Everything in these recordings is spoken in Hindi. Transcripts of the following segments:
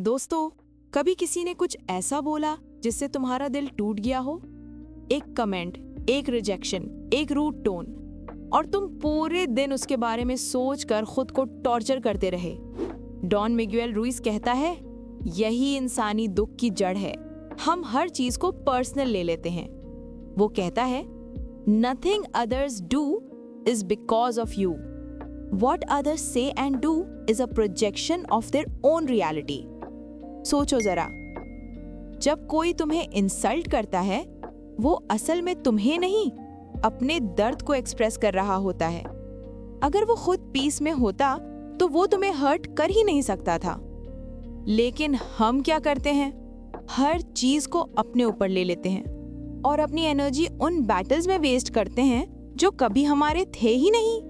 दोस्तों, कभी किसी ने कुछ ऐसा बोला जिससे तुम्हारा दिल टूट गया हो? एक कमेंट एक रिजेक्शन एक रूट टोन और तुम पूरे दिन उसके बारे में सोचकर खुद को टॉर्चर करते रहे। डॉन मिगुएल रूइस कहता है, यही इंसानी दुख की जड़ है। हम हर चीज़ को पर्सनल ले लेते हैं। वो कहता है nothing others do is because of you what others say and do is a projection of their own reality सोचो जरा। जब कोई तुम्हें इंसल्ट करता है, वो असल में तुम्हें नहीं, अपने दर्द को एक्सप्रेस कर रहा होता है। अगर वो खुद पीस में होता तो वो तुम्हें हर्ट कर ही नहीं सकता था। लेकिन हम क्या करते हैं? हर चीज़ को अपने ऊपर ले लेते हैं और अपनी एनर्जी उन बैटल्स में वेस्ट करते हैं, जो कभी हमारे थे ही नहीं।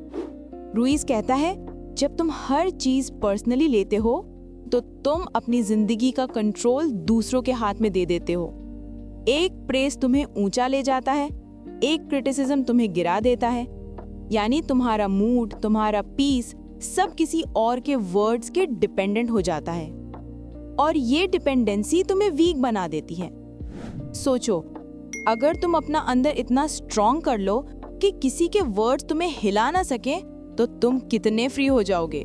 रुइस कहता है, जब तुम हर चीज़ पर्सनली लेते हो तो तुम अपनी ज़िंदगी का कंट्रोल दूसरों के हाथ में दे देते हो। एक प्रेस तुम्हें ऊँचा ले जाता है, एक क्रिटिसिज्म तुम्हें गिरा देता है। यानी तुम्हारा मूड तुम्हारा पीस सब किसी और के वर्ड्स के डिपेंडेंट हो जाता है। और ये डिपेंडेंसी तुम्हें वीक बना देती है। सोचो, अगर तुम अपना अंदर इतना स्ट्रॉन्ग कर लो कि किसी के वर्ड्स तुम्हें हिला ना सके तो तुम कितने फ्री हो जाओगे?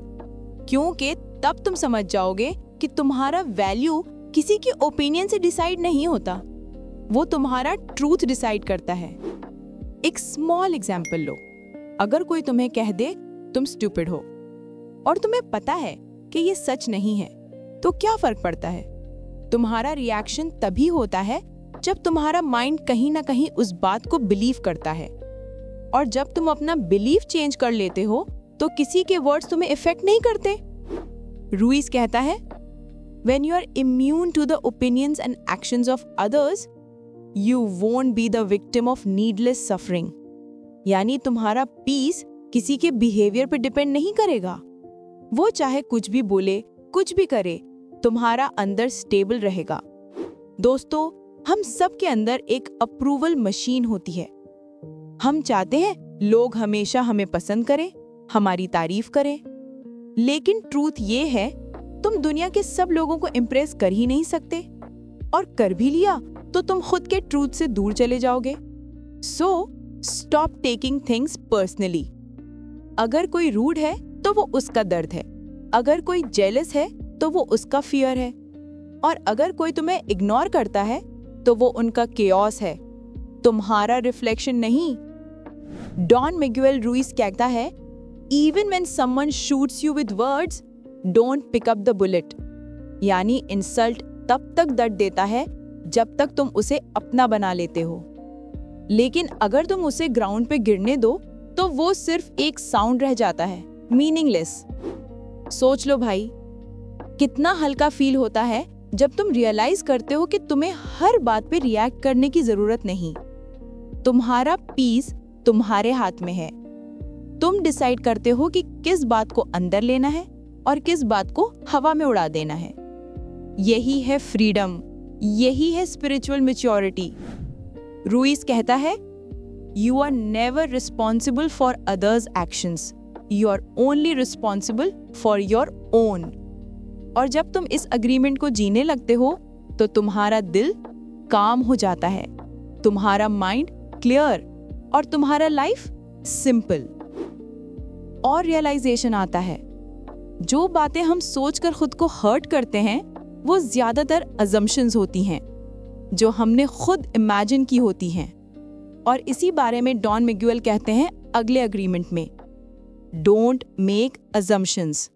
क्योंकि तब तुम समझ जाओगे कि तुम्हारा वैल्यू किसी के ओपिनियन से डिसाइड नहीं होता। वो तुम्हारा ट्रूथ डिसाइड करता है। एक स्मॉल एग्ज़ाम्पल लो। अगर कोई तुम्हें कह दे, तुम स्टूपिड हो। और तुम्हें पता है कि ये सच नहीं है तो क्या फ़र्क पड़ता है? तुम्हारा रिएक्शन तभी होता है जब तुम्हारा माइंड कहीं ना कहीं उस बात को बिलीव करता है। और जब तुम अपना बिलीव चेंज कर लेते हो तो किसी के वर्ड्स तुम्हें इफ़ेक्ट नहीं करते। रूइस कहता है when you are immune to the opinions and actions of others you won't be the victim of needless suffering यानी तुम्हारा पीस किसी के बिहेवियर पर डिपेंड नहीं करेगा। वो चाहे कुछ भी बोले, कुछ भी करे, तुम्हारा अंदर स्टेबल रहेगा। दोस्तों, हम सब के अंदर एक अप्रूवल मशीन होती है। हम चाहते हैं लोग हमेशा हमें पसंद करें, हमारी तारीफ़ करें लेकिन ट्रूथ ये है, तुम दुनिया के सब लोगों को इम्प्रेस कर ही नहीं सकते। और कर भी लिया तो तुम खुद के ट्रूथ से दूर चले जाओगे। So stop taking things personally अगर कोई रूड है तो वो उसका दर्द है। अगर कोई जेलस है तो वो उसका फियर है। और अगर कोई तुम्हें इग्नोर करता है तो वो उनका केओस है। तुम्हारा रिफ्लेक्शन नहीं। डॉन मिगुएल रूइस कहता है even when someone shoots you with words, don't pick up the bullet. यानी इंसल्ट तब तक दर्द देता है जब तक तुम उसे अपना बना लेते हो। लेकिन अगर तुम उसे ग्राउंड पे गिरने दो तो वो सिर्फ़ एक साउंड रह जाता है मीनिंगलेस सोच लो भाई कितना हल्का फील होता है जब तुम रियलाइज़ करते हो कि तुम्हें हर बात पे रिएक्ट करने की ज़रूरत नहीं। तुम्हारा पीस तुम्हारे हाथ में है। तुम डिसाइड करते हो कि किस बात को अंदर लेना है और किस बात को हवा में उड़ा देना है। यही है फ्रीडम यही है स्पिरिचुअल मेच्योरिटी रूइस कहता है you are never responsible for others actions you are only responsible for your own और जब तुम इस अग्रीमेंट को जीने लगते हो तो तुम्हारा दिल काम हो जाता है। तुम्हारा माइंड क्लियर और तुम्हारा लाइफ सिंपल और रियलाइजेशन आता है। जो बातें हम सोचकर खुद को हर्ट करते हैं, वो ज़्यादातर अजम्पन्स होती हैं, जो हमने खुद इमेजिन की होती हैं। और इसी बारे में डॉन मिग्यूल कहते हैं अगले अग्रीमेंट में। Don't make assumptions